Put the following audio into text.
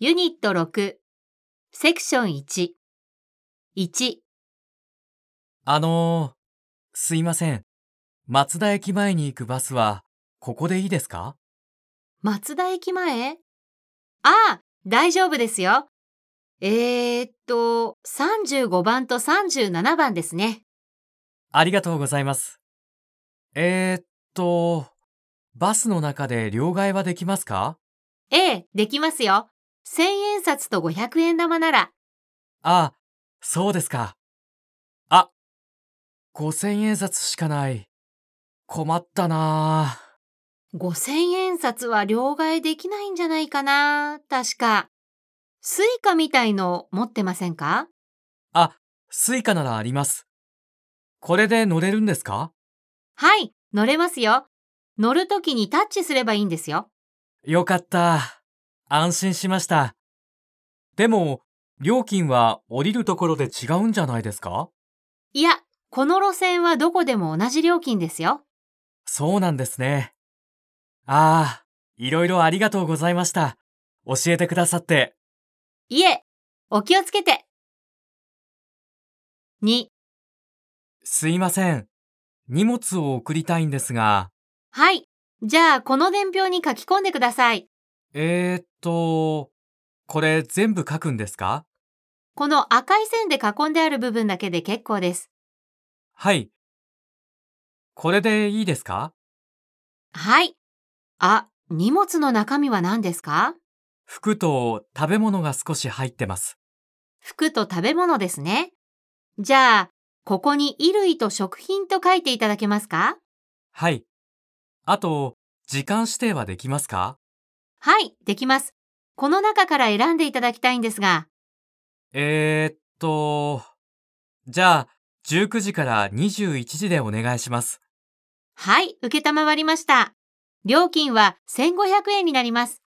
ユニット6、セクション1、1、あのー、すいません。松田駅前に行くバスは、ここでいいですか？松田駅前？ああ、大丈夫ですよ。えーっと、35番と37番ですね。ありがとうございます。えー、っと、バスの中で両替はできますか？ええ、できますよ。千円札と500円玉なら。あ、そうですか。あ、5000円札しかない。困ったなぁ。5000円札は両替できないんじゃないかな確か。スイカみたいの持ってませんか？あ、スイカならあります。これで乗れるんですか？はい、乗れますよ。乗るときにタッチすればいいんですよ。よかった。安心しました。でも、料金は降りるところで違うんじゃないですか？いや、この路線はどこでも同じ料金ですよ。そうなんですね。ああ、いろいろありがとうございました。教えてくださって。いえ、お気をつけて。2、すいません。荷物を送りたいんですが、はい。じゃあ、この伝票に書き込んでください。えー、っと、これ全部書くんですか？この赤い線で囲んである部分だけで結構です。はい。これでいいですか？はい。あ、荷物の中身は何ですか？服と食べ物が少し入ってます。服と食べ物ですね。じゃあ、ここに衣類と食品と書いていただけますか？はい。あと、時間指定はできますか？はい、できます。この中から選んでいただきたいんですが、えー、っと、じゃあ、19時から21時でお願いします。はい、受けたまわりました。料金は1500円になります。